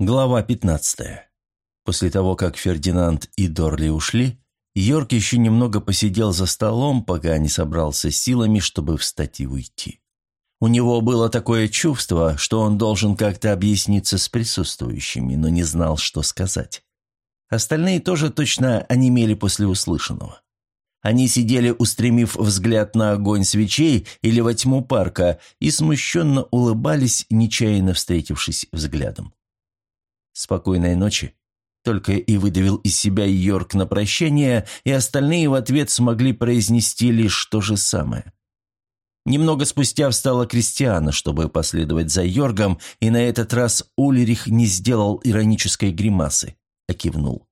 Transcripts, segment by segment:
Глава 15. После того, как Фердинанд и Дорли ушли, Йорк еще немного посидел за столом, пока не собрался силами, чтобы встать и уйти. У него было такое чувство, что он должен как-то объясниться с присутствующими, но не знал, что сказать. Остальные тоже точно онемели после услышанного. Они сидели, устремив взгляд на огонь свечей или во тьму парка, и смущенно улыбались, нечаянно встретившись взглядом. «Спокойной ночи», только и выдавил из себя Йорк на прощание, и остальные в ответ смогли произнести лишь то же самое. Немного спустя встала Кристиана, чтобы последовать за Йоргом, и на этот раз Ульрих не сделал иронической гримасы, а кивнул.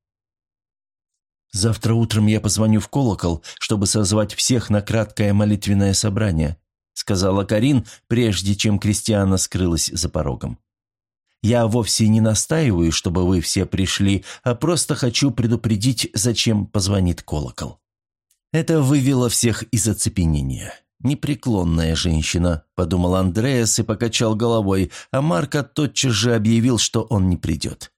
«Завтра утром я позвоню в колокол, чтобы созвать всех на краткое молитвенное собрание», сказала Карин, прежде чем Кристиана скрылась за порогом. Я вовсе не настаиваю, чтобы вы все пришли, а просто хочу предупредить, зачем позвонит колокол». Это вывело всех из оцепенения. «Непреклонная женщина», – подумал Андреас и покачал головой, а Марко тотчас же объявил, что он не придет.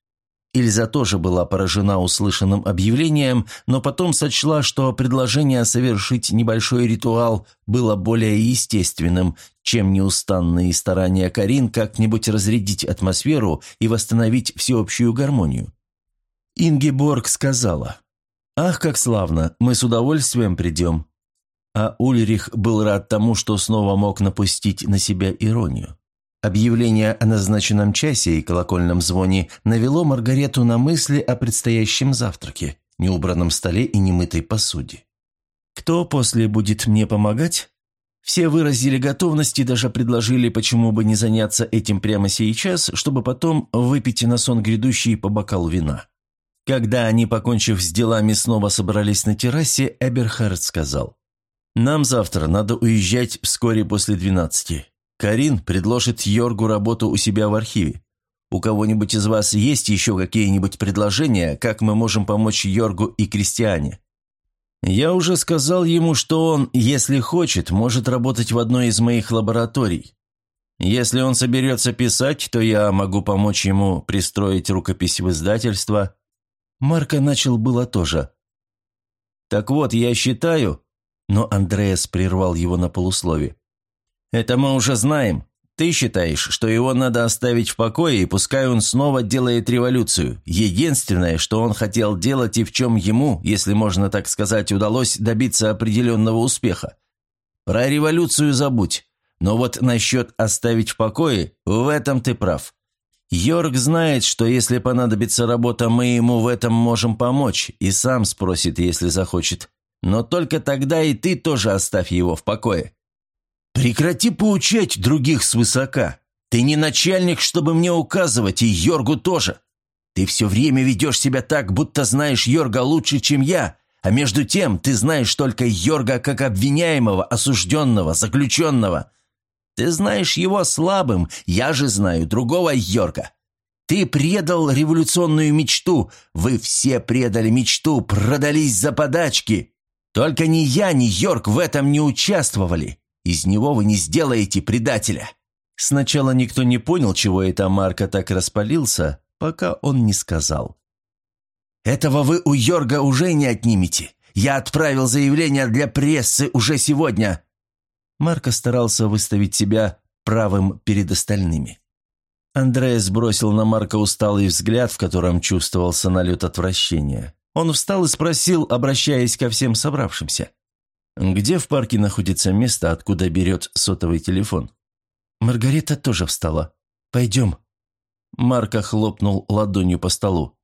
Ильза тоже была поражена услышанным объявлением, но потом сочла, что предложение совершить небольшой ритуал было более естественным, чем неустанные старания Карин как-нибудь разрядить атмосферу и восстановить всеобщую гармонию. Ингеборг сказала, «Ах, как славно, мы с удовольствием придем». А Ульрих был рад тому, что снова мог напустить на себя иронию. Объявление о назначенном часе и колокольном звоне навело Маргарету на мысли о предстоящем завтраке, неубранном столе и немытой посуде. «Кто после будет мне помогать?» Все выразили готовность и даже предложили, почему бы не заняться этим прямо сейчас, чтобы потом выпить на сон грядущий по бокалу вина. Когда они, покончив с делами, снова собрались на террасе, Эберхард сказал, «Нам завтра надо уезжать вскоре после двенадцати. Карин предложит Йоргу работу у себя в архиве. У кого-нибудь из вас есть еще какие-нибудь предложения, как мы можем помочь Йоргу и Кристиане? Я уже сказал ему, что он, если хочет, может работать в одной из моих лабораторий. Если он соберется писать, то я могу помочь ему пристроить рукопись в издательство. Марко начал было тоже. Так вот, я считаю... Но Андреас прервал его на полуслове. «Это мы уже знаем. Ты считаешь, что его надо оставить в покое, и пускай он снова делает революцию. Единственное, что он хотел делать и в чем ему, если можно так сказать, удалось добиться определенного успеха. Про революцию забудь. Но вот насчет оставить в покое, в этом ты прав. Йорк знает, что если понадобится работа, мы ему в этом можем помочь, и сам спросит, если захочет. Но только тогда и ты тоже оставь его в покое. «Прекрати поучать других свысока. Ты не начальник, чтобы мне указывать, и Йоргу тоже. Ты все время ведешь себя так, будто знаешь Йорга лучше, чем я, а между тем ты знаешь только Йорга как обвиняемого, осужденного, заключенного. Ты знаешь его слабым, я же знаю другого Йорга. Ты предал революционную мечту, вы все предали мечту, продались за подачки. Только ни я, ни Йорк в этом не участвовали. Из него вы не сделаете предателя». Сначала никто не понял, чего это Марко так распалился, пока он не сказал. «Этого вы у Йорга уже не отнимете. Я отправил заявление для прессы уже сегодня». Марко старался выставить себя правым перед остальными. Андреас бросил на Марка усталый взгляд, в котором чувствовался налет отвращения. Он встал и спросил, обращаясь ко всем собравшимся. Где в парке находится место, откуда берет сотовый телефон? Маргарита тоже встала. «Пойдем». Марка хлопнул ладонью по столу.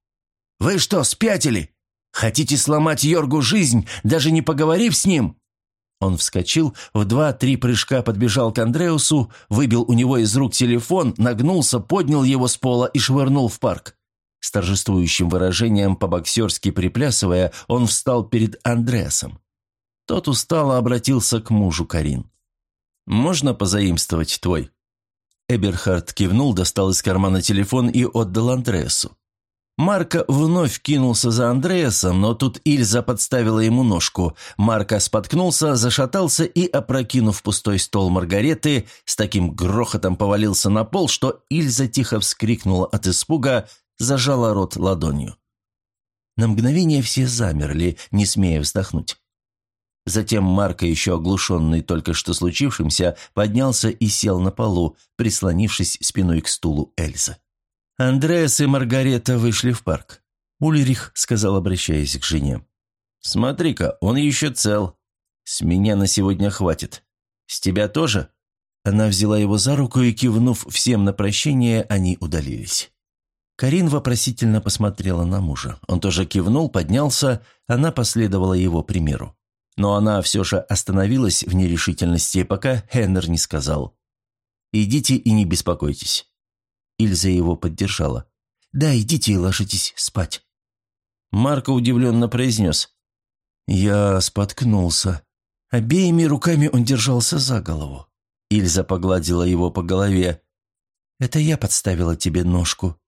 «Вы что, спятили? Хотите сломать Йоргу жизнь, даже не поговорив с ним?» Он вскочил, в два-три прыжка подбежал к Андреусу, выбил у него из рук телефон, нагнулся, поднял его с пола и швырнул в парк. С торжествующим выражением, по-боксерски приплясывая, он встал перед Андреасом. Тот устало обратился к мужу Карин. «Можно позаимствовать твой?» Эберхард кивнул, достал из кармана телефон и отдал Андреасу. Марко вновь кинулся за Андреасом, но тут Ильза подставила ему ножку. Марко споткнулся, зашатался и, опрокинув пустой стол Маргареты, с таким грохотом повалился на пол, что Ильза тихо вскрикнула от испуга, зажала рот ладонью. На мгновение все замерли, не смея вздохнуть. Затем Марко, еще оглушенный только что случившимся, поднялся и сел на полу, прислонившись спиной к стулу Эльзы. Андреас и Маргарета вышли в парк. Ульрих сказал, обращаясь к жене. «Смотри-ка, он еще цел. С меня на сегодня хватит. С тебя тоже?» Она взяла его за руку и, кивнув всем на прощение, они удалились. Карин вопросительно посмотрела на мужа. Он тоже кивнул, поднялся, она последовала его примеру. Но она все же остановилась в нерешительности, пока Хеннер не сказал. «Идите и не беспокойтесь. Ильза его поддержала. «Да, идите и ложитесь спать». Марко удивленно произнес. «Я споткнулся». Обеими руками он держался за голову. Ильза погладила его по голове. «Это я подставила тебе ножку».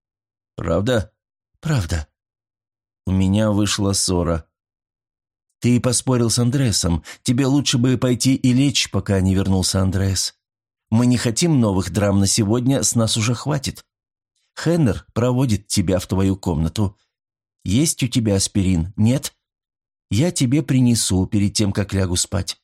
«Правда?» «Правда». «У меня вышла ссора». «Ты поспорил с Андреасом. Тебе лучше бы пойти и лечь, пока не вернулся Андреас. Мы не хотим новых драм на сегодня, с нас уже хватит. Хеннер проводит тебя в твою комнату. Есть у тебя аспирин? Нет? Я тебе принесу перед тем, как лягу спать».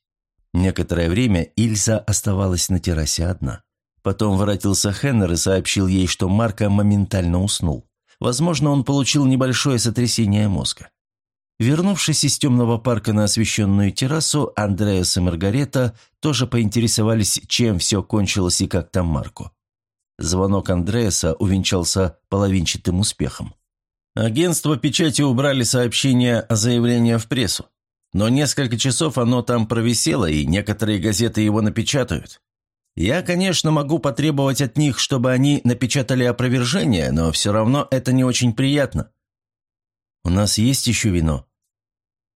Некоторое время Ильза оставалась на террасе одна. Потом воротился Хеннер и сообщил ей, что Марко моментально уснул. Возможно, он получил небольшое сотрясение мозга. Вернувшись из темного парка на освещенную террасу, Андреас и Маргарета тоже поинтересовались, чем все кончилось и как там Марко. Звонок Андреаса увенчался половинчатым успехом. Агентство печати убрали сообщение о заявлении в прессу. Но несколько часов оно там провисело, и некоторые газеты его напечатают. Я, конечно, могу потребовать от них, чтобы они напечатали опровержение, но все равно это не очень приятно. У нас есть еще вино?»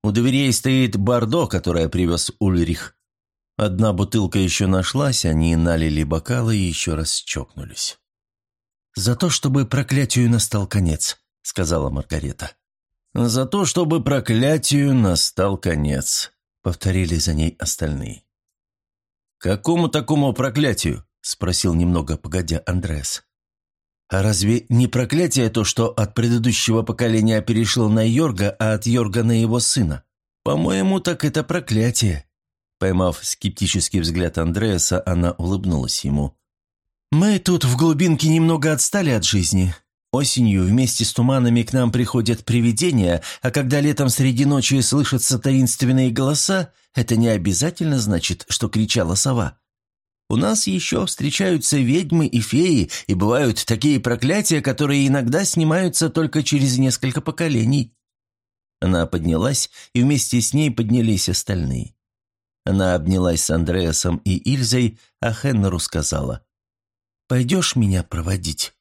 У дверей стоит Бордо, которое привез Ульрих. Одна бутылка еще нашлась, они налили бокалы и еще раз чокнулись. «За то, чтобы проклятию настал конец», — сказала Маргарета. «За то, чтобы проклятию настал конец», — повторили за ней остальные. «Какому такому проклятию?» — спросил немного погодя Андреас. А разве не проклятие то, что от предыдущего поколения перешло на Йорга, а от Йорга на его сына? По-моему, так это проклятие. Поймав скептический взгляд Андреаса, она улыбнулась ему. «Мы тут в глубинке немного отстали от жизни. Осенью вместе с туманами к нам приходят привидения, а когда летом среди ночи слышатся таинственные голоса, это не обязательно значит, что кричала сова. У нас еще встречаются ведьмы и феи, и бывают такие проклятия, которые иногда снимаются только через несколько поколений». Она поднялась, и вместе с ней поднялись остальные. Она обнялась с Андреасом и Ильзой, а Хеннеру сказала, «Пойдешь меня проводить?»